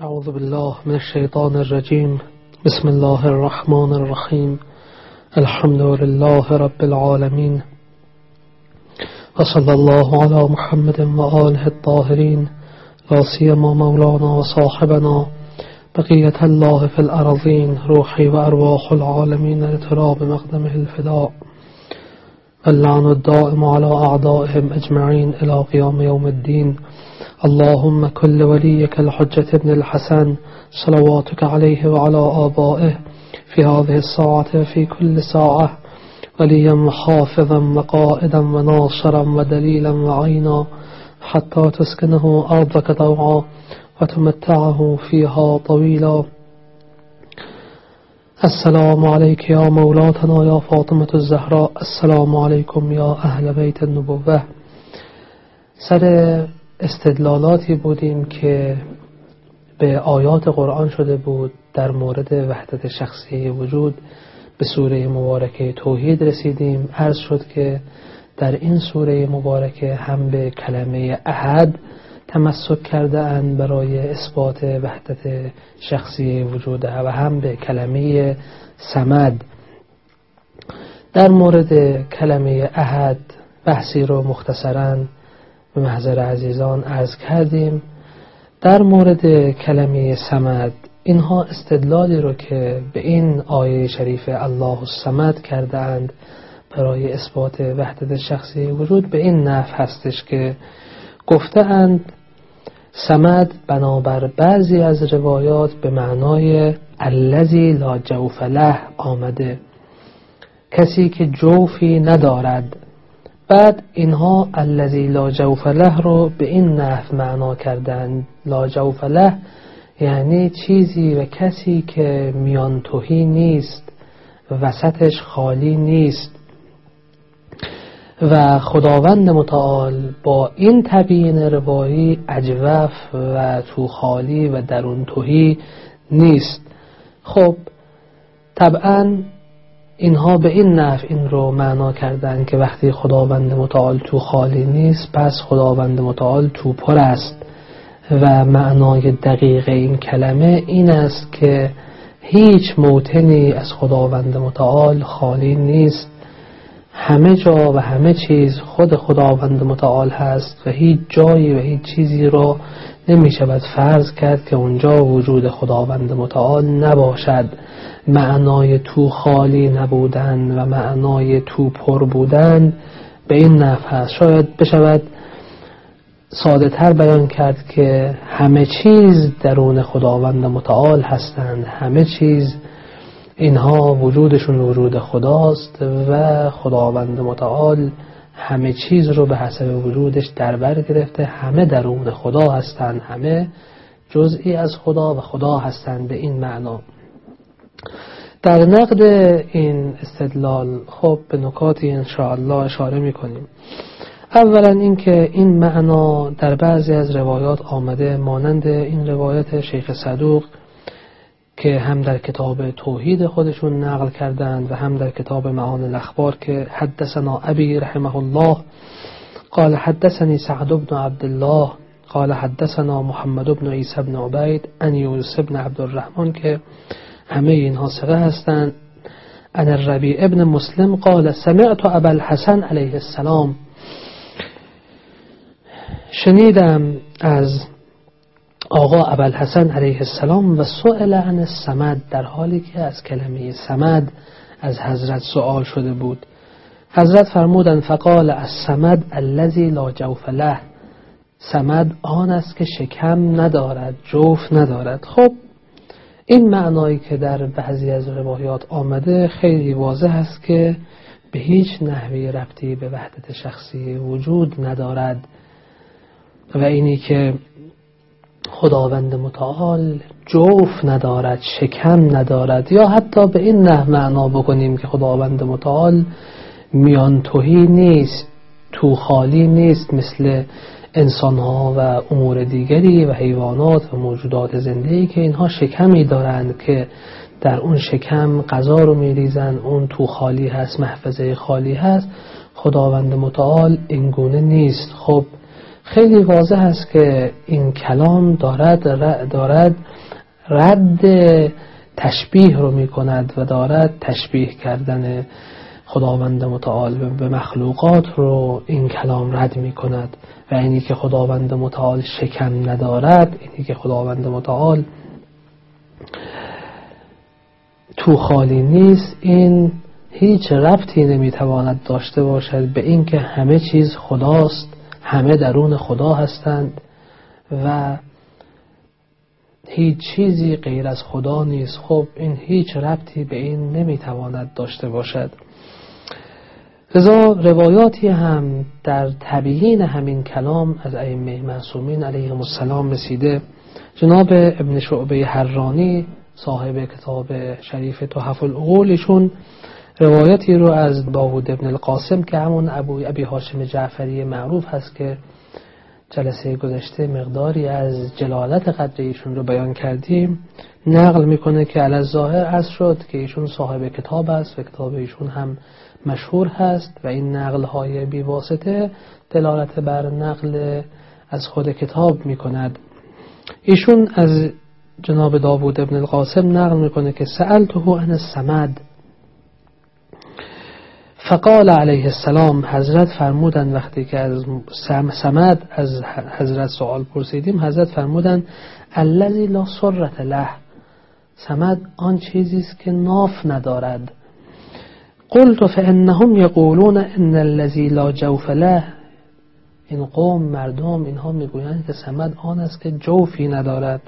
أعوذ بالله من الشيطان الرجيم. بسم الله الرحمن الرحيم. الحمد لله رب العالمين. وصلى الله على محمد وآله الطاهرين. لا سيما مولانا وصاحبنا. بقية الله في الأرضين روحي وأرواح العالمين لتراب مقدمه الفداء. اللعن الدائم على أعدائهم أجمعين إلى قيام يوم الدين. اللهم كل وليك الحجة ابن الحسن صلواتك عليه وعلى آبائه في هذه الساعة وفي كل ساعة وليا وحافظا وقائدا وناصرا ودليلا وعينا حتى تسكنه أرضك طوعا وتمتعه فيها طويلا. السلام عليك يا مولاتنا يا فاطمة الزهراء. السلام عليكم يا أهل بيت النبوة. سر استدلالاتی بودیم که به آیات قرآن شده بود در مورد وحدت شخصی وجود. به سوره مبارکه توحید رسیدیم. عرض شد که در این سوره مبارکه هم به کلمه احد تمسک کرده اند برای اثبات وحدت شخصی وجود و هم به کلمه سمد در مورد کلمه احد بحثی رو مختصرا به محضر عزیزان عرض کردیم. در مورد کلمه سمد اینها استدلالی رو که به این آیه شریف الله السمد کرده اند برای اثبات وحدت شخصی وجود به این نف هستش که گفته اند سمد بنابر بعضی از روایات به معنای الذی لا جوف له آمده. کسی که جوفی ندارد بعد اینها الذی لا جوف له رو به این نحو معنا کردن. لا جوف له یعنی چیزی و کسی که میان توهی نیست وسطش خالی نیست. و خداوند متعال با این تبیین روایی اجوف و تو خالی و درون توهی نیست. خب طبعا اینها به این نفع این رو معنا کردن که وقتی خداوند متعال تو خالی نیست پس خداوند متعال تو پر است. و معنای دقیق این کلمه این است که هیچ موتنی از خداوند متعال خالی نیست. همه جا و همه چیز خود خداوند متعال هست و هیچ جایی و هیچ چیزی را نمی شود فرض کرد که اونجا وجود خداوند متعال نباشد. معنای تو خالی نبودن و معنای تو پر بودن به این نفع هست شاید بشود ساده تر بیان کرد که همه چیز درون خداوند متعال هستند. همه چیز اینها وجودشون وجود خداست و خداوند متعال همه چیز رو به حسب وجودش در بر گرفته. همه درون خدا هستند. همه جزئی از خدا و خدا هستند. به این معنا در نقد این استدلال خب به نکاتی انشاءالله اشاره می‌کنیم. اولا اینکه این معنا در بعضی از روایات آمده مانند این روایت شیخ صدوق که هم در کتاب توحید خودشون نقل کردند و هم در کتاب معان الاخبار که حدثنا ابی رحمه الله قال حدثني سعد بن عبد الله قال حدثنا محمد بن عیسی بن عبید ان یوسف بن عبد الرحمن که همه اینها سقه هستند. ان الربیع ابن مسلم قال سمعت ابا الحسن علیه السلام. شنیدم از آقا ابوالحسن علیه السلام و سئل عن السمد در حالی که از کلمه سمد از حضرت سوال شده بود. حضرت فرمودن فقال از الذی لا جوف له. سمد آن است که شکم ندارد جوف ندارد. خب این معنایی که در بعضی از روایات آمده خیلی واضح است که به هیچ نحوی ربطی به وحدت شخصی وجود ندارد و اینی که خداوند متعال جوف ندارد شکم ندارد یا حتی به این نه معنا بکنیم که خداوند متعال میان توهی نیست تو خالی نیست مثل انسان ها و امور دیگری و حیوانات و موجودات زندگی که اینها شکمی دارند که در اون شکم غذا رو میریزن اون تو خالی هست محفظه خالی هست. خداوند متعال اینگونه نیست. خب خیلی واضح است که این کلام دارد دارد رد تشبیه رو می کند و دارد تشبیه کردن خداوند متعال به مخلوقات رو این کلام رد می کند و اینی که خداوند متعال شکم ندارد اینی که خداوند متعال تو خالی نیست این هیچ ربطی نمی‌تواند داشته باشد به اینکه همه چیز خداست همه درون خدا هستند و هیچ چیزی غیر از خدا نیست. خب این هیچ ربطی به این نمی‌تواند داشته باشد. لذا روایاتی هم در تبیین همین کلام از ائمه معصومین علیهم السلام رسیده. جناب ابن شعبه حرانی صاحب کتاب شریف تحف العقولشون روایتی رو از داوود ابن القاسم که همون ابو ابی هاشم جعفری معروف هست که جلسه گذشته مقداری از جلالت قدر ایشون رو بیان کردیم. نقل می‌کنه که علی ظاهر از شد که ایشون صاحب کتاب است و کتاب ایشون هم مشهور هست و این نقل های بیواسطه دلالت بر نقل از خود کتاب می‌کند. ایشون از جناب داوود ابن القاسم نقل می‌کنه که سألته عن السمد فقال علیه السلام حضرت فرمودن وقتی که از سمد از حضرت سوال پرسیدیم حضرت فرمودن الذی لا سرت له. سمد آن چیزی است که ناف ندارد. قلت فانهم یقولون ان الذی لا جوف له این قوم مردم اینها می‌گویند که سمد آن است که جوفی ندارد.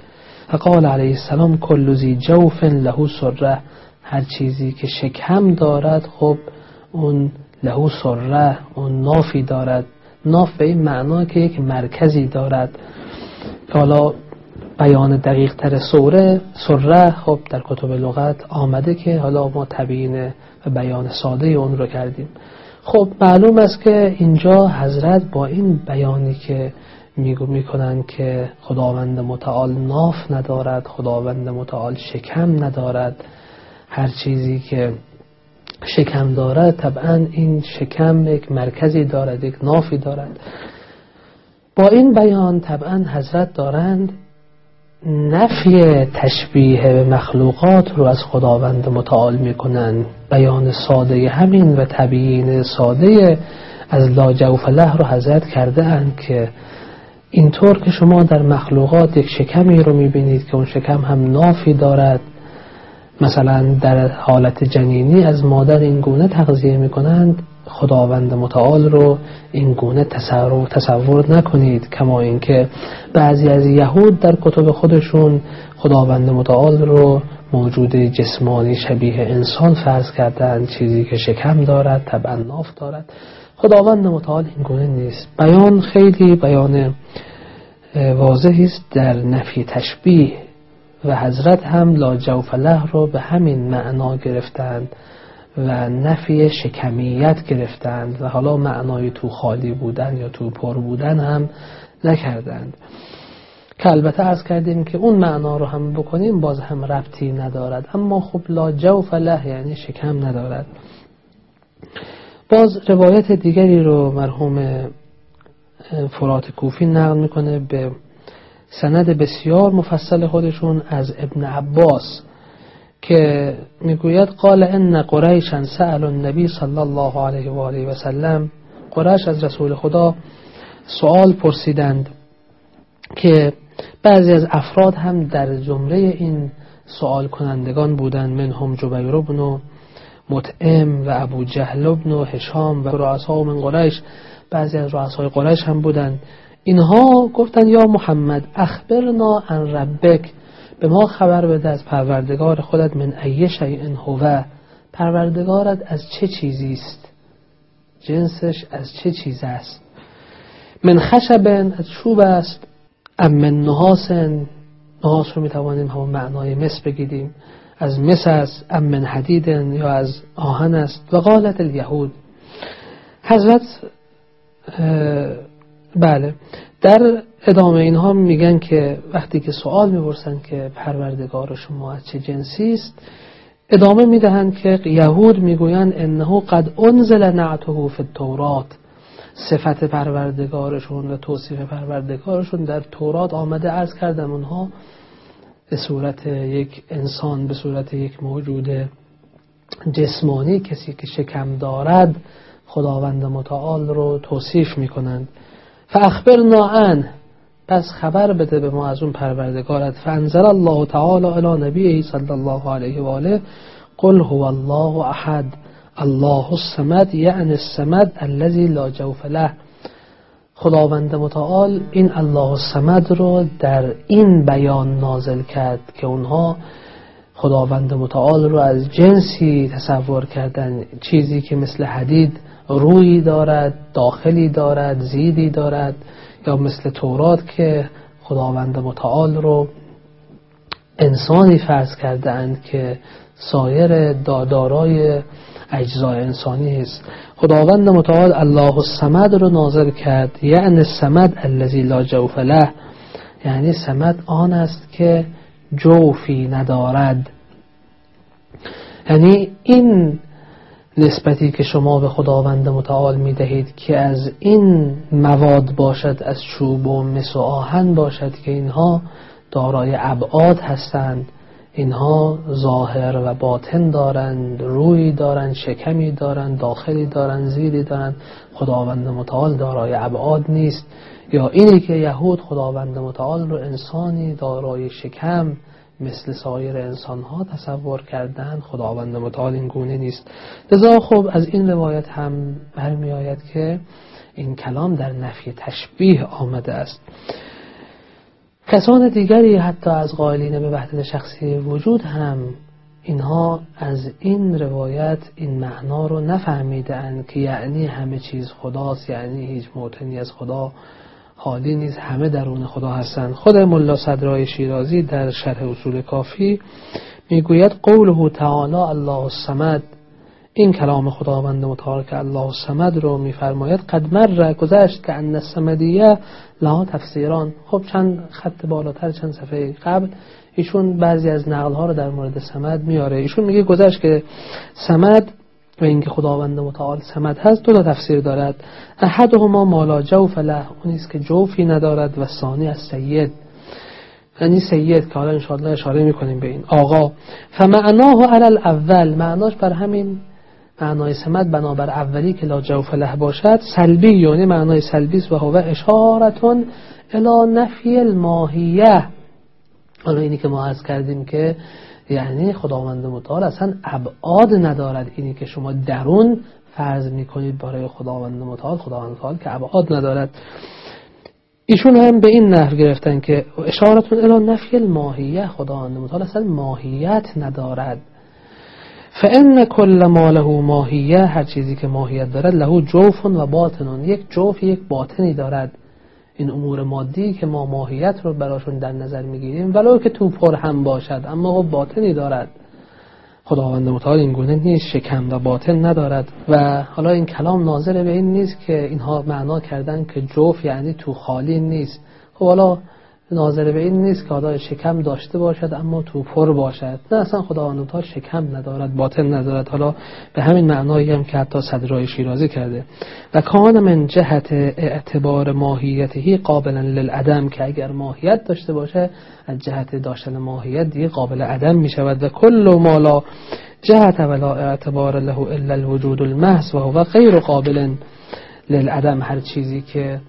فقال علیه السلام کل ذی جوف له سره. هر چیزی که شکم دارد خب اون لهو سره اون نافی دارد. ناف به این معنا که یک مرکزی دارد. حالا بیان دقیق تر سوره سره خب در کتب لغت آمده که حالا ما تبیین و بیان ساده اون رو کردیم. خب معلوم است که اینجا حضرت با این بیانی که میگو می‌کنن که خداوند متعال ناف ندارد خداوند متعال شکم ندارد هر چیزی که شکم دارد طبعا این شکم یک مرکزی دارد یک نافی دارد. با این بیان طبعا حضرت دارند نفی تشبیه به مخلوقات رو از خداوند متعال می‌کنن. بیان ساده همین و تبیین ساده از لا جوف له رو حضرت کرده اند که اینطور که شما در مخلوقات یک شکمی رو می‌بینید که اون شکم هم نافی دارد مثلا در حالت جنینی از مادر این گونه تغذیه می‌کنند خداوند متعال رو این گونه تصور, تصور نکنید کما اینکه بعضی از یهود در کتب خودشون خداوند متعال رو موجود جسمانی شبیه انسان فرض کردند چیزی که شکم دارد طبعا ناف دارد. خداوند متعال این گونه نیست. بیان خیلی بیان واضحی است در نفی تشبیه و حضرت هم لا جوف له رو به همین معنا گرفتند. و نفی شکمیت گرفتند و حالا معنای تو خالی بودن یا تو پر بودن هم نکردند. که البته ارز کردیم که اون معنا رو هم بکنیم باز هم ربطی ندارد. اما خب لا جوف له یعنی شکم ندارد. باز روایت دیگری رو مرحوم فرات کوفی نقل می‌کنه به سند بسیار مفصل خودشون از ابن عباس. که می‌گوید قال ان قریشا سأل النبی صلی الله علیه و آله و سلم. قریش از رسول خدا سوال پرسیدند که بعضی از افراد هم در جمله این سوال کنندگان بودند. منهم جبیر بن مطعم و ابو جهل بن هشام و رؤسا من قریش. بعضی از رؤسای قریش هم بودند. اینها گفتن یا محمد اخبرنا عن ربک. به ما خبر بده از پروردگار خودت من ای شیء هو. پروردگارت از چه چیزی است؟ جنسش از چه چیز است؟ من خشبن از چوب است ام من نحاسن نحاس رو می‌توانیم همون معنای مس بگیریم. از مس است ام من حدیدن یا از آهن است؟ و قالت الیهود. حضرت بله. در ادامه اینها میگن که وقتی که سوال می‌پرسن که پروردگار شما از چه جنسی است ادامه می‌دهند که یهود می‌گویند انه قد انزل نعته فی التورات. صفت پروردگارشون و توصیف پروردگارشون در تورات آمده ارز کردم اونها به صورت یک انسان به صورت یک موجود جسمانی کسی که شکم دارد خداوند متعال رو توصیف می‌کنند. فاخبرنا عنه. پس خبر بده به ما از اون پروردگارت. فانزل الله تعالی علی نبیه صلی الله علیه و آله. قل هو الله احد. الله الصمد یعنی الصمد الذي لا جوف له. خداوند متعال این الله الصمد رو در این بیان نازل کرد که اونها خداوند متعال رو از جنسی تصور کردن. چیزی که مثل حدید روی دارد داخلی دارد زیدی دارد. یا مثل تورات که خداوند متعال رو انسانی فرض کردند که سایر دارای اجزای انسانی است. خداوند متعال الله الصمد رو نازل کرد. یعنی الصمد الذي لا جوف له. یعنی سمد آن است که جوفی ندارد. یعنی این نسبتی که شما به خداوند متعال می دهید که از این مواد باشد از چوب و مس و آهن باشد که اینها دارای ابعاد هستند. اینها ظاهر و باطن دارند روی دارند شکمی دارند داخلی دارند زیری دارند. خداوند متعال دارای ابعاد نیست. یا اینی که یهود خداوند متعال رو انسانی دارای شکم مثل سایر انسان ها تصور کردن خداوند متعال این گونه نیست. لذا خب از این روایت هم برمی آید که این کلام در نفی تشبیه آمده است. کسان دیگری حتی از قائلین به وحدت شخصی وجود هم اینها از این روایت این معنا رو نفهمیدن که یعنی همه چیز خداست یعنی هیچ موتنی از خدا حالی نیست همه درون خدا هستند. خود ملا صدرای شیرازی در شرح اصول کافی می‌گوید قوله تعالی الله الصمد. این کلام خداوند متعال که الله الصمد رو میفرماید قد مر گذشت که ان الصمدیه لها تفسیران. خب چند خط بالاتر چند صفحه قبل ایشون بعضی از نقل ها رو در مورد سمد میاره. ایشون میگه گذشت که سمد و اینکه خداوند متعال سمد هست دو تا تفسیر دارد. احدهما مالا جوف له اونیست که جوفی ندارد و ثانی از سید. یعنی سید که حالا انشاءالله اشاره می‌کنیم به این. آقا فمعناه علی الاول معناش بر همین معنای سمد بنابر اولی که لا جوف له باشد سلبی یعنی معنای سلبی است و هو اشارتون الی نفی الماهیه. حالا اینی که ما از کردیم که یعنی خداوند متعال اصلا ابعاد ندارد اینی که شما درون فرض می‌کنید برای خداوند متعال خداوند متعال که ابعاد ندارد. ایشون هم به این نحو گرفتن که اشارتون الی نفی الماهیه خداوند متعال اصلا ماهیت ندارد. فان کل ما له ماهیه هر چیزی که ماهیت دارد له جوف و باطن یک جوف یک باطنی دارد. این امور مادی که ما ماهیت رو براشون در نظر می‌گیریم ولو که تو پر هم باشد اما خب باطنی دارد. خداوند متعال این گونه نیست شکم و باطن ندارد. و حالا این کلام ناظر به این نیست که اینها معنا کردن که جوف یعنی تو خالی نیست. خب حالا ناظر به این نیست که آدای شکم داشته باشد اما تو پر باشد. نه اصلا خداوند تا شکم ندارد باطن ندارد. حالا به همین معنایی هم که حتی صدرای شیرازی کرده. و کان من جهت اعتبار ماهیتهی قابلا للعدم که اگر ماهیت داشته باشه از جهت داشتن ماهیت دیگه قابل عدم می شود و کل مالا جهت ولا اعتبار له الا الوجود المحض و هو غیر قابل للعدم. هر چیزی که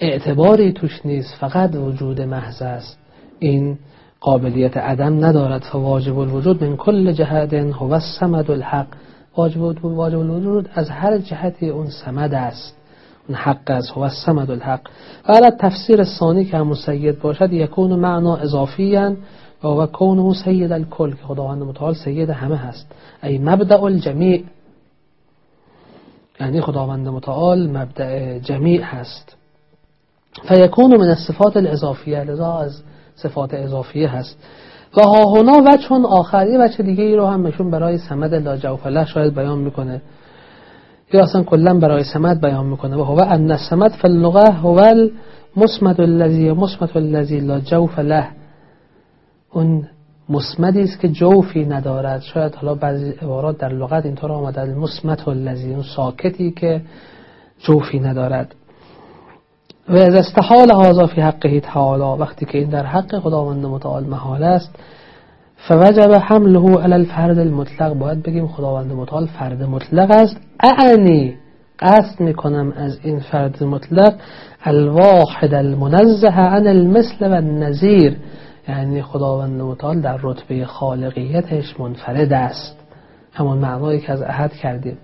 اعتباری توش نیست فقط وجود محض است. این قابلیت عدم ندارد فواجب الوجود من کل جهت هو السمد الحق. واجب واجب الوجود از هر جهتی اون سمد است. اون حق است هو السمد الحق. و تفسیر ثانی که همون سید باشد یکون معنا اضافی و هو کونه سید الکل که خداوند متعال سید همه هست. ای مبدع الجمیع. یعنی خداوند متعال مبدع جمیع هست. فیکون من الصفات الاضافیه لذا از صفات اضافیه هست. و ها هنا و چون آخری وچه دیگه ای رو هم مشون برای سمد لا جوفله شاید بیان می‌کنه. یا اصلا کلا برای سمد بیان می‌کنه. و هو ان السمد فی اللغه هو المسمد الذی مسمد الذی لا جوف له. اون مسمدی است که جوفی ندارد. شاید حالا بعضی عبارات در لغت اینطور آمده المسمت الذی اون ساکتی که جوفی ندارد. و از استحال هذا فی حقه تعالی وقتی که این در حق خداوند متعال محال است فوجب حمله علی الفرد المطلق. باید بگیم خداوند متعال فرد مطلق است. اعنی قصد می‌کنم از این فرد مطلق الواحد المنزه عن المثل و النظیر یعنی خداوند متعال در رتبه خالقیتش منفرد است. همون معنایی که از احد کردیم.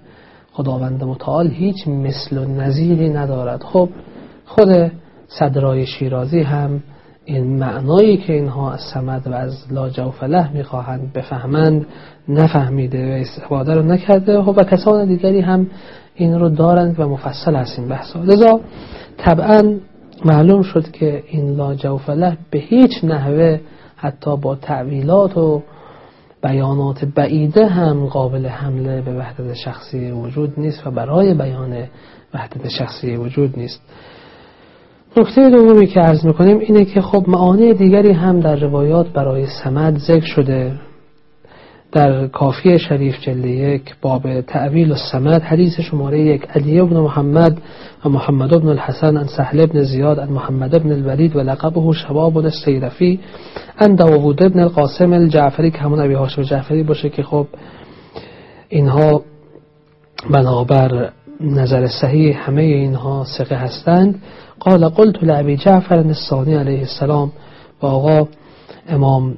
خداوند متعال هیچ مثل و نظیری ندارد. خب خود صدرای شیرازی هم این معنایی که اینها از سمد و از لا جوفله می‌خواهند بفهمند نفهمیده و استفاده رو نکرده و کسان دیگری هم این رو دارند و مفصل هست این بحثا لذا طبعا معلوم شد که این لا جوفله به هیچ نحوه حتی با تعویلات و بیانات بعیده هم قابل حمله به وحدت شخصی وجود نیست و برای بیان وحدت شخصی وجود نیست. نکته دومی که عرض می‌کنیم اینه که خب معانی دیگری هم در روایات برای سمد ذکر شده. در کافی شریف جلد یک باب تعویل السمد حدیث شماره یک علی ابن محمد و محمد ابن الحسن ان سهل ابن زیاد ان محمد ابن الولید و لقبه شباب السیرفی ان داوود ابن القاسم الجعفری که همون ابی هاشم جعفری باشه که خب اینها بنابر نظر صحیح همه اینها ثقه هستند. قال قلت لعبی جعفر الثانی علیه السلام با آقا امام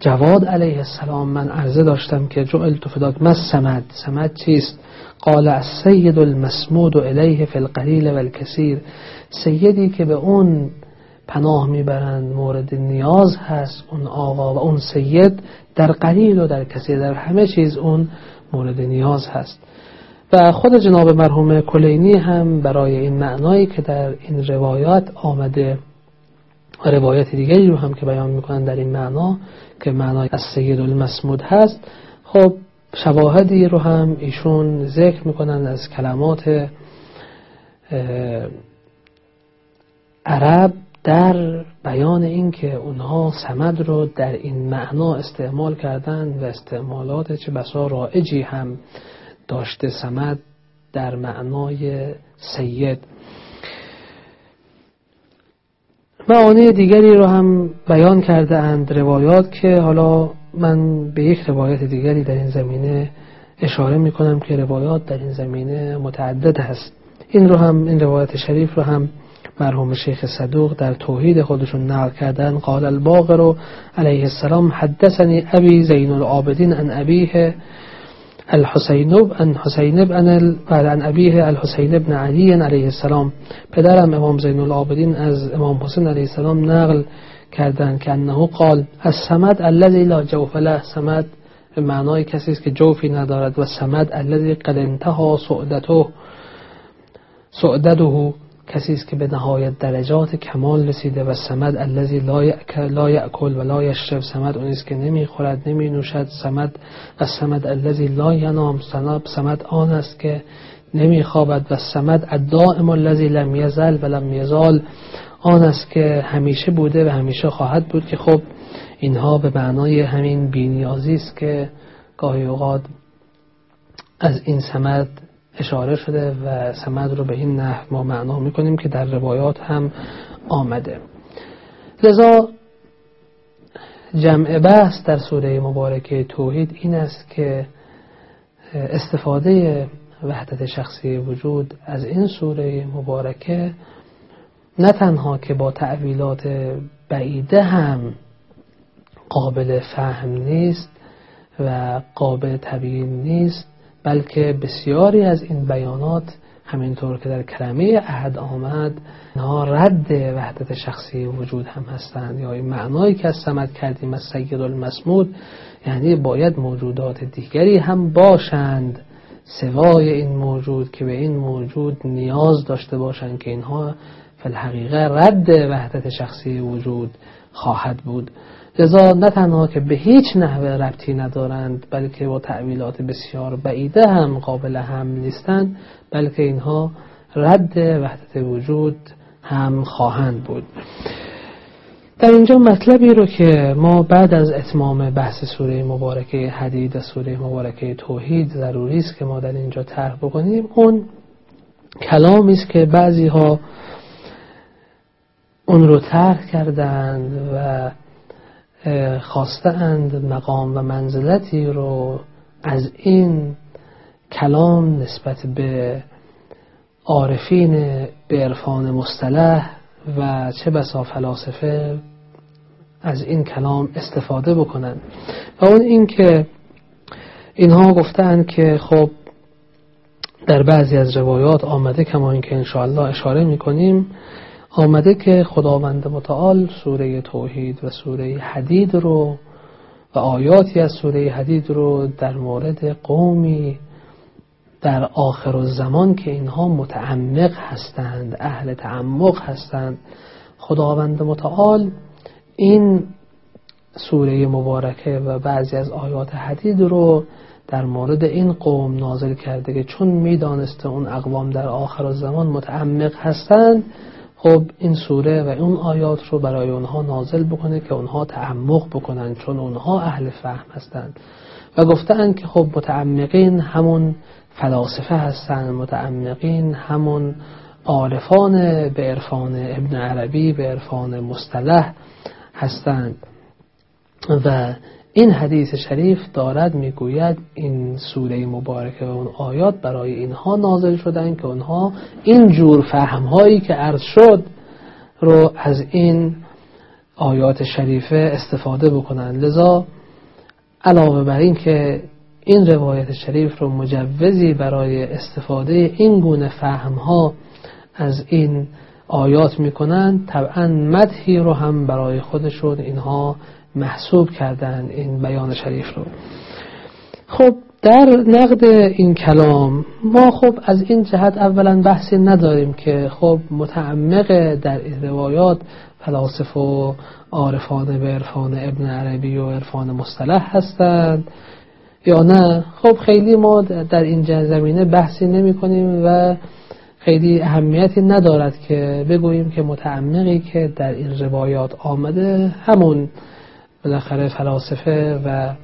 جواد علیه السلام من عرضه داشتم که جعل تو فداک سمد. سمد چیست؟ قال از سید المسمود الیه فی القلیل و الکثیر. سیدی که به اون پناه می‌برند مورد نیاز هست اون آقا و اون سید در قلیل و در کثیر در همه چیز اون مورد نیاز هست. و خود جناب مرحوم کلینی هم برای این معنایی که در این روایات آمده و روایت دیگری رو هم که بیان می‌کنن در این معنا که معنای از سید المسمود هست خب شواهدی رو هم ایشون ذکر می‌کنن از کلمات عرب در بیان اینکه اونها سمد رو در این معنا استعمال کردن و استعمالات چه بسا رائجی هم داشته سمد در معنای سید. معانی دیگری رو هم بیان کرده اند روایات که حالا من به یک روایت دیگری در این زمینه اشاره می کنم که روایات در این زمینه متعدد هست. این رو هم این روایت شریف رو هم مرحوم شیخ صدوق در توحید خودشون نقل کردن. قال الباقر علیه السلام حدثنی ابی زین العابدین ان ابیه الحسین أن حسین بن بعد عن ابیه الحسین ابن علی علیه السلام. پدرم امام زین العابدین از امام حسین علیه السلام نقل کردند که انه قال از سمد الذي لا جوف له. سمد به معنای کسی است که جوفی ندارد و سمد الذي قد انتهى سعدته سعدده کسی است که به نهایت درجات کمال رسیده و سمد الذی لا یأکل و لا یشرب. سمد اون است که نمی‌خورد نمی نوشد سمد و سمد الذی لا ینام. سمد آن است که نمیخوابد و سمد الدائم الذی لم یزل و لم یزال. آن است که همیشه بوده و همیشه خواهد بود که خب اینها به معنای همین بینیازی است که گاهی اوقات از این سمد اشاره شده و سمد رو به این نحو ما معنا می‌کنیم که در روایات هم آمده. لذا جمع بحث در سوره مبارکه توحید این است که استفاده وحدت شخصی وجود از این سوره مبارکه نه تنها که با تعویلات بعیده هم قابل فهم نیست و قابل تبیین نیست بلکه بسیاری از این بیانات همینطور که در کلمه احد آمد اینها رد وحدت شخصی وجود هم هستند. یا این معنایی که از سمت کردیم از سید المسمود یعنی باید موجودات دیگری هم باشند. سوای این موجود که به این موجود نیاز داشته باشند که اینها فی الحقیقه رد وحدت شخصی وجود خواهد بود. لذا نه تنها که به هیچ نحوه ربطی ندارند بلکه با تعویلات بسیار بعیده هم قابل هم نیستند بلکه اینها رد وحدت وجود هم خواهند بود. در اینجا مطلبی رو که ما بعد از اتمام بحث سوره مبارکه حدید و سوره مبارکه توحید ضروری است که ما در اینجا طرح بکنیم اون کلامی است که بعضی ها اون رو ترک کردند و خواستند مقام و منزلتی رو از این کلام نسبت به عارفین به عرفان مصطلح و چه بسا فلاسفه از این کلام استفاده بکنند. و اون این که اینها گفتند که خب در بعضی از روایات آمده کما اینکه انشاءالله اشاره می‌کنیم آمده که خداوند متعال سوره توحید و سوره حدید رو و آیاتی از سوره حدید رو در مورد قومی در آخر الزمان که اینها متعمق هستند اهل تعمق هستند. خداوند متعال این سوره مبارکه و بعضی از آیات حدید رو در مورد این قوم نازل کرده که چون می‌دانسته اون اقوام در آخر الزمان متعمق هستند خب این سوره و اون آیات رو برای اونها نازل بکنه که اونها تعمق بکنن چون اونها اهل فهم هستند. و گفتن که خب متعمقین همون فلاسفه هستند متعمقین همون عارفان به عرفان ابن عربی به عرفان مصطلح هستند. و این حدیث شریف دارد می‌گوید این سوره مبارکه و اون آیات برای اینها نازل شدن که اونها این جور فهم هایی که عرض شد رو از این آیات شریفه استفاده بکنن لذا علاوه بر این که این روایت شریف رو مجوزی برای استفاده این گونه فهم ها از این آیات می‌کنن طبعا مدهی رو هم برای خودشون اینها محسوب کردن این بیان شریف رو. خب در نقد این کلام ما خب از این جهت اولا بحثی نداریم که خب متعمق در روایات فلاسف و عارفان به عرفان ابن عربی و عرفان مصطلح هستند یا نه. خب خیلی ما در این زمینه بحثی نمی کنیم و خیلی اهمیتی ندارد که بگوییم که متعمقی که در این روایات آمده همون بالاخره فلاسفه و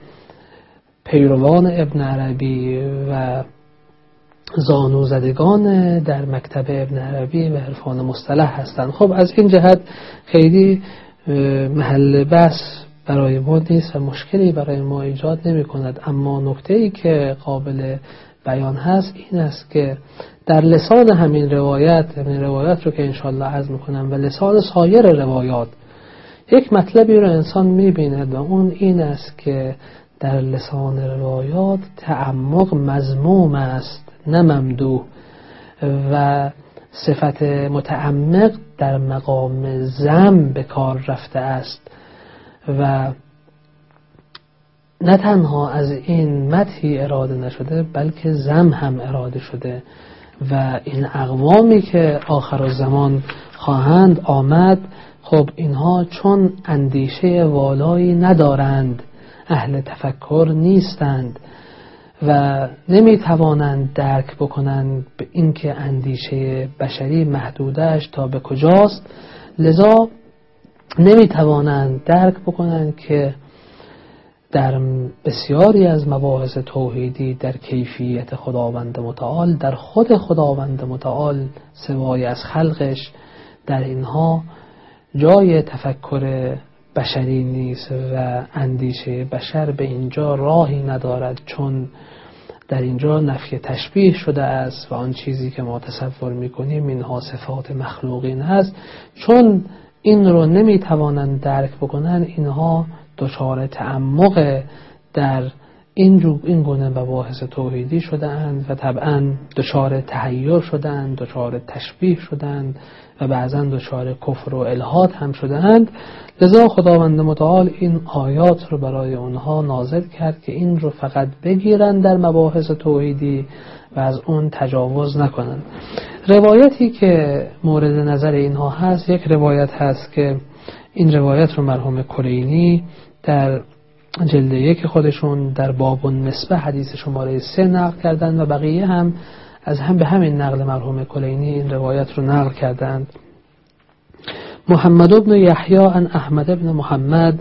پیروان ابن عربی و زانو زدگان در مکتب ابن عربی و عرفان مصطلح هستند. خب از این جهت خیلی محل بس برای ما نیست و مشکلی برای ما ایجاد نمی کند اما نکته ای که قابل بیان هست این است که در لسان همین روایت همین روایت رو که انشالله عرض می‌کنم و لسان سایر روایات یک مطلبی رو انسان می‌بیند و اون این است که در لسان روایات تعمق مزموم است نه ممدوح. و صفت متعمق در مقام زم به کار رفته است و نه تنها از این متحی اراده نشده بلکه زم هم اراده شده. و این اقوامی که آخر زمان خواهند آمد خب اینها چون اندیشه والایی ندارند اهل تفکر نیستند و نمی توانند درک بکنند به اینکه اندیشه بشری محدودش تا به کجاست. لذا نمی توانند درک بکنند که در بسیاری از مباحث توحیدی در کیفیت خداوند متعال در خود خداوند متعال سوای از خلقش در اینها جای تفکر بشری نیست و اندیشه بشر به اینجا راهی ندارد چون در اینجا نفی تشبیه شده است و آن چیزی که ما تصور می‌کنیم اینها صفات مخلوقین هست. چون این رو نمی‌توانند درک بکنن اینها دچار تعمق در این این گونه مباحث توحیدی شدند و طبعا دچار تحیر شدند دچار تشبیه شدند و بعضا دچار کفر و الهات هم شدهاند. لذا خداوند متعال این آیات رو برای اونها نازل کرد که این رو فقط بگیرند در مباحث توحیدی و از اون تجاوز نکنند. روایتی که مورد نظر اینها هست یک روایت هست که این روایت رو مرحوم کلینی در جلد یک خودشون در باب نسبه حدیث شماره سه نقل کردند و بقیه هم از هم به همین نقل مرحوم کلینی این روایت رو نقل کردند. محمد ابن یحیی عن احمد ابن محمد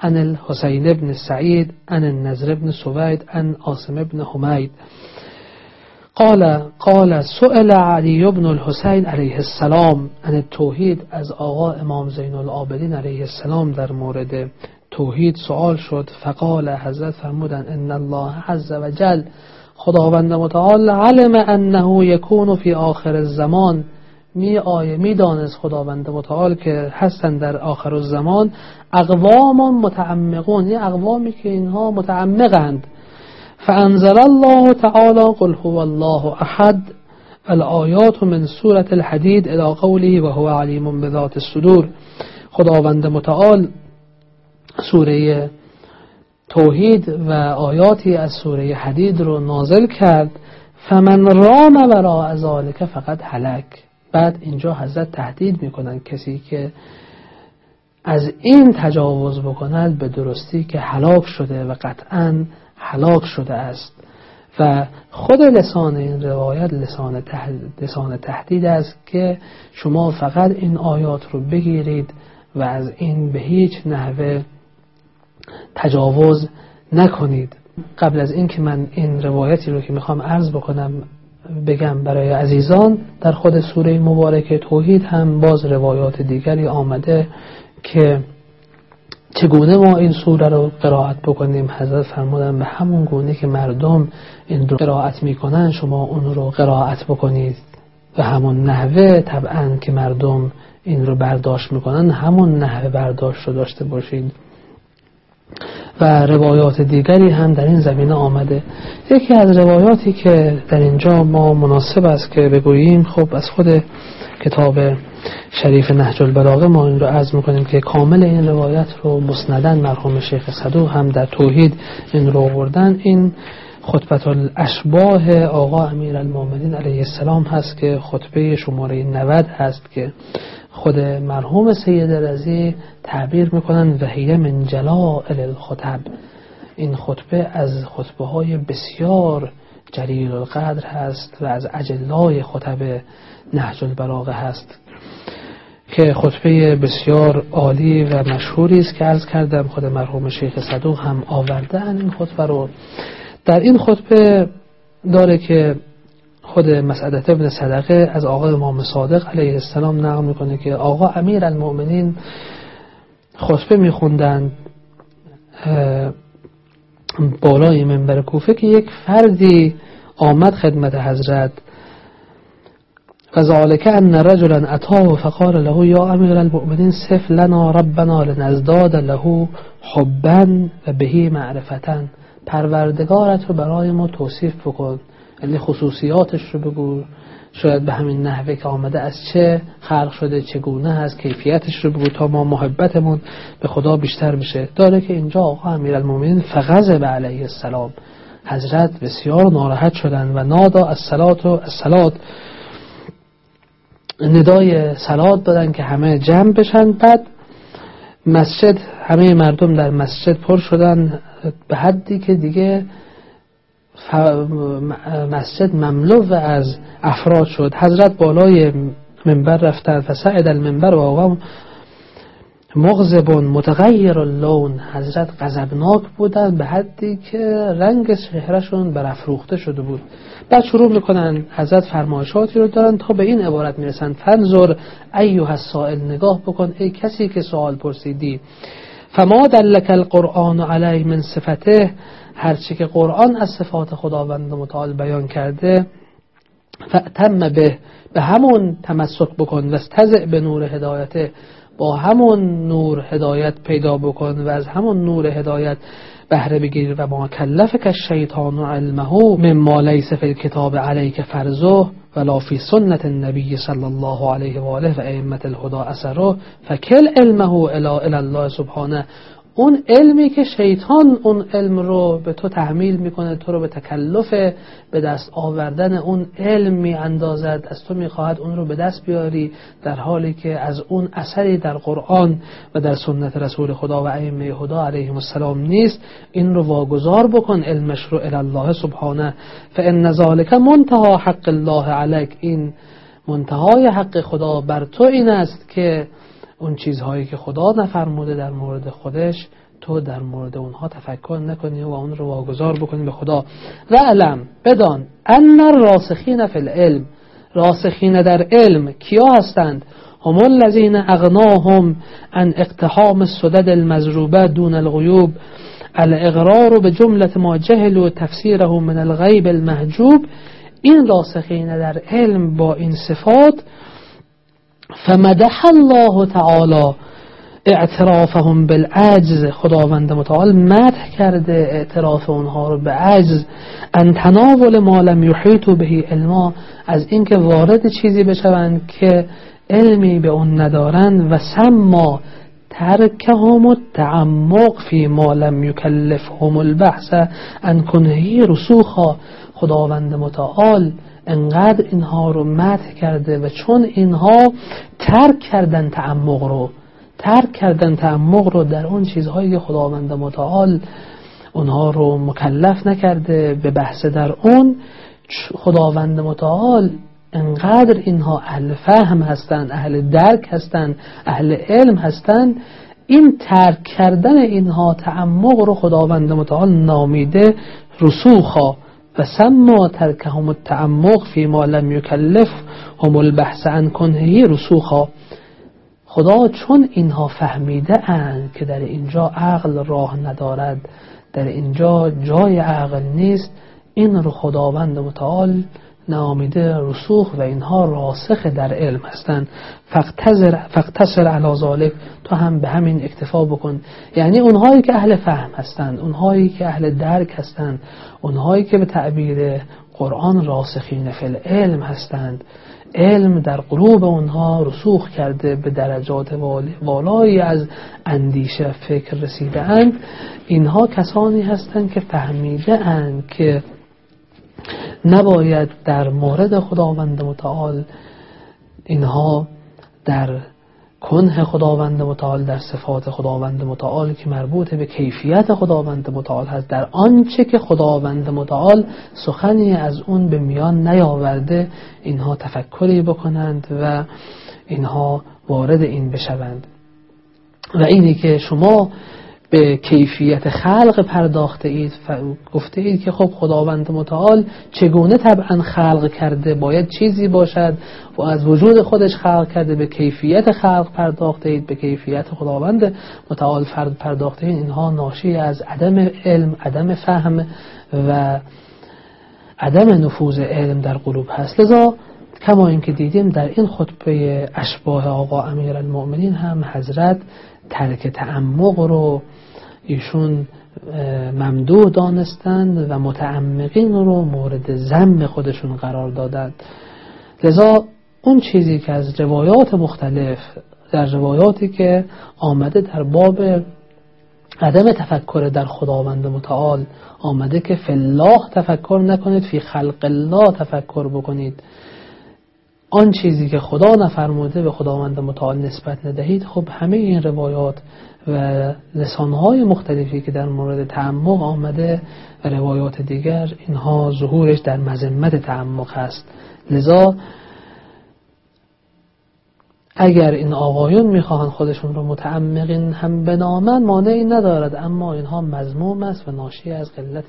عن الحسین ابن سعید عن النظر ابن سوید عن آسم ابن حمید. قال قال سئل علی بن الحسین علیه السلام عن توحید از آقا امام زین العابدین علیه السلام در مورد توحید سوال شد فقال حضرت فرمودن ان الله عز وجل خداوند متعال علم انه یکون فی آخر الزمان. می آیه می دانست خداوند متعال که هستن در آخر الزمان. اقوام متعمقون یه اقوامی که اینها متعمقند. فانزل الله تعالی قل هو الله احد. الآیات من سورة الحدید الى قوله و هو علیم بذات الصدور. خداوند متعال سوره توحید و آیاتی از سوره حدید رو نازل کرد. فمن رام ورا ذالک فقط هلک. بعد اینجا حضرت تهدید می‌کنن کسی که از این تجاوز بکند به درستی که هلاک شده و قطعا هلاک شده است. و خود لسان این روایت لسان, لسان تهدید است که شما فقط این آیات رو بگیرید و از این به هیچ نحوه تجاوز نکنید. قبل از اینکه من این روایتی رو که می‌خوام عرض بکنم بگم برای عزیزان در خود سوره مبارکه توحید هم باز روایات دیگری آمده که چگونه ما این سوره رو قرائت بکنیم؟ حضرت فرمودن به همون گونه که مردم این رو قرائت می‌کنن شما اون رو قرائت بکنید. و همون نحوه طبعا که مردم این رو برداشت می‌کنن همون نحوه برداشت رو داشته باشید. و روایات دیگری هم در این زمینه آمده. یکی از روایاتی که در اینجا ما مناسب است که بگوییم خب از خود کتاب شریف نهج البلاغه ما این رو عرض می‌کنیم که کامل این روایت رو مسندن مرحوم شیخ صدوق هم در توحید این رو آوردن. این خطبت الاشباه آقا امیر علیه السلام هست که خطبه شماره 90 هست که خود مرحوم سید رزی تعبیر می‌کنن وحیه من جلائل الخطب. این خطبه از خطبه های بسیار جلیل القدر هست و از اجلای خطب نهج البلاغه هست که خطبه بسیار عالی و مشهوری است که عرض کردم خود مرحوم شیخ صدوق هم آورده این خطبه رو. در این خطبه داره که خود مسعدت ابن صدقه از آقا امام صادق علیه السلام نقل می‌کنه که آقا امیر المؤمنین خطبه میخوندن بالای منبر کوفه که یک فردی آمد خدمت حضرت. و ذالک ان رجلا اتاه فقال له یا امیر المؤمنین صف لنا ربنا لنزداد له حبا و بهی معرفتا. پروردگارت رو برای ما توصیف بکن. یعنی خصوصیاتش رو بگو. شاید به همین نحوه که آمده از چه خلق شده چگونه هست کیفیتش رو بگو تا ما محبتمون به خدا بیشتر بشه. داره که اینجا آقا امیرالمومنین فغضب علیه السلام. حضرت بسیار ناراحت شدن و نادا از سلات و از سلات ندای سلات دادن که همه جمع بشن. بعد مسجد همه مردم در مسجد پر شدن. به حدی که دیگه مسجد مملو از افراد شد. حضرت بالای منبر رفتن فسعد المنبر و آقا مغزبون متغیر اللون. حضرت غضبناک بودن به حدی که رنگ چهرهشون برافروخته شده بود. بعد شروع می‌کنن حضرت فرمایشاتی رو دارن تا به این عبارت می‌رسن. فنظر ایوه السائل نگاه بکن ای کسی که سوال پرسیدی. فما دلک القرآن علی من صفته؟ هرچی که قرآن از صفات خداوند متعال بیان کرده فعتم به به همون تمسک بکن و استزع به نور هدایته با همون نور هدایت پیدا بکن و از همون نور هدایت بهره بگیر و ما کلف که شیطان علمه مما لیس فی الكتاب علیک فرزه ولا فی سنت النبی صلی الله علیه و آله و ائمه الهدى اثره فکل علمه الى الله سبحانه. اون علمی که شیطان اون علم رو به تو تحمیل می‌کنه تو رو به تکلف به دست آوردن اون علم می اندازد از تو می‌خواهد اون رو به دست بیاری در حالی که از اون اثری در قرآن و در سنت رسول خدا و ائمه خدا علیهم السلام نیست. این رو واگذار بکن علمش رو الله سبحانه. فان ذلک منتها حق الله علیک. این منتهای حق خدا بر تو این است که اون چیزهایی که خدا نفرموده در مورد خودش تو در مورد اونها تفکر نکنی و اون رو واگذار بکنی به خدا. و علم بدان ان راسخین فی العلم راسخین در علم کیا هستند؟ هم الذین اغناهم عن اقتحام السدد المزروبه دون الغیوب الاغرار به جملت ما جهل و تفسیره من الغیب المحجوب. این راسخین در علم با این صفات فمدح الله تعالی اعترافهم بالعجز. خداوند متعال مدح کرده اعتراف اونها رو به عجز. ان تناول ما لم یحیطوا به علما از اینکه وارد چیزی بشوند که علمی به اون ندارند. و سما ترکهم التعمق فی ما لم یکلفهم البحث. ان کنهی رسوخا. خداوند متعال انقدر اینها رو مدح کرده و چون اینها ترک کردن تعمق رو ترک کردن تعمق رو در اون چیزهایی خداوند متعال اونها رو مکلف نکرده به بحث در اون خداوند متعال انقدر اینها اهل فهم هستند اهل درک هستند اهل علم هستند این ترک کردن اینها تعمق رو خداوند متعال نامیده رسوخا. و سما ترکهم التعمق فی ما لم یکلف هم البحث عن کنهی رسوخا. خدا چون اینها فهمیده اند که در اینجا عقل راه ندارد در اینجا جای عقل نیست این رو خداوند متعال نامیده رسوخ و اینها راسخ در علم هستند. فقتصر علی ذالک تو هم به همین اکتفا بکن. یعنی اونهایی که اهل فهم هستند اونهایی که اهل درک هستند اونهایی که به تعبیر قرآن راسخین فی العلم هستند. علم در قلوب اونها رسوخ کرده به درجات والایی از اندیشه فکر رسیده اند اینها کسانی هستند که فهمیده اند که نباید در مورد خداوند متعال اینها در کنه خداوند متعال در صفات خداوند متعال که مربوط به کیفیت خداوند متعال هست. در آنچه که خداوند متعال سخنی از اون به میان نیاورده اینها تفکری بکنند و اینها وارد این بشوند. و اینی که شما به کیفیت خلق پرداخته اید. گفته اید که خب خداوند متعال چگونه طبعا خلق کرده؟ باید چیزی باشد و از وجود خودش خلق کرده؟ به کیفیت خلق پرداخته اید؟ به کیفیت خداوند متعال فرد پرداخته اید؟ اینها ناشی از عدم علم عدم فهم و عدم نفوذ علم در قلوب هست. لذا کما اینکه دیدیم در این خطبه اشباه آقا امیر المؤمنین هم حضرت ترک تعمق رو ایشون ممدوح دانستند و متعمقین رو مورد زم خودشون قرار دادند. لذا اون چیزی که از روایات مختلف در روایاتی که آمده در باب عدم تفکر در خداوند متعال آمده که فی الله تفکر نکنید فی خلق الله تفکر بکنید. آن چیزی که خدا نفرموده به خداوند متعال نسبت ندهید خب همه این روایات و لسانهای مختلفی که در مورد تعمق آمده و روایات دیگر اینها ظهورش در مذمت تعمق هست. لذا اگر این آقایون می‌خواهند خودشون رو متعمقین هم بنامن مانعی ندارد اما اینها مضموم است و ناشی از قلت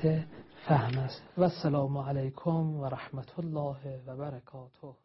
فهم است. و السلام علیکم و رحمت الله و برکاته.